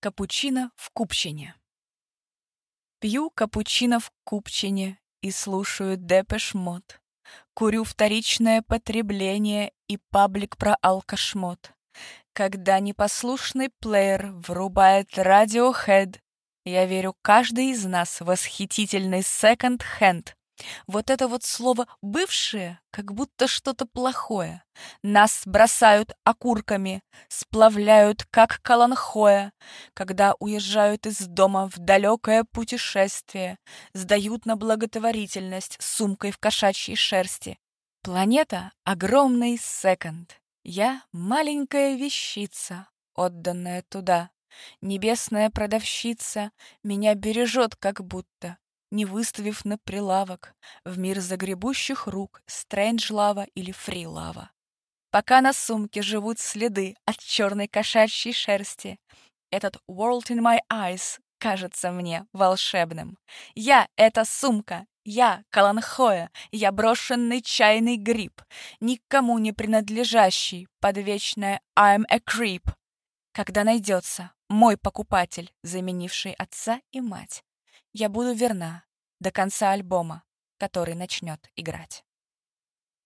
Капучино в купчине. Пью капучино в купчине и слушаю Depeche Mode. Курю вторичное потребление и паблик про алкашмот. Когда непослушный плеер врубает Radiohead, я верю, каждый из нас восхитительный секонд-хенд, вот это вот слово «бывшее» как будто что-то плохое. Нас бросают окурками, сплавляют, как каланхоя, когда уезжают из дома в далекое путешествие, сдают на благотворительность сумкой в кошачьей шерсти. Планета — огромный секонд. Я — маленькая вещица, отданная туда. Небесная продавщица меня бережет как будто, не выставив на прилавок в мир загребущих рук стрэнджлава или фрилава. Пока на сумке живут следы от черной кошачьей шерсти, этот world in my eyes кажется мне волшебным. Я — это сумка, я — Каланхоя, я брошенный чайный гриб, никому не принадлежащий под вечное I'm a creep. Когда найдется мой покупатель, заменивший отца и мать, я буду верна до конца альбома, который начнет играть.